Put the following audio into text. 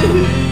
Woo!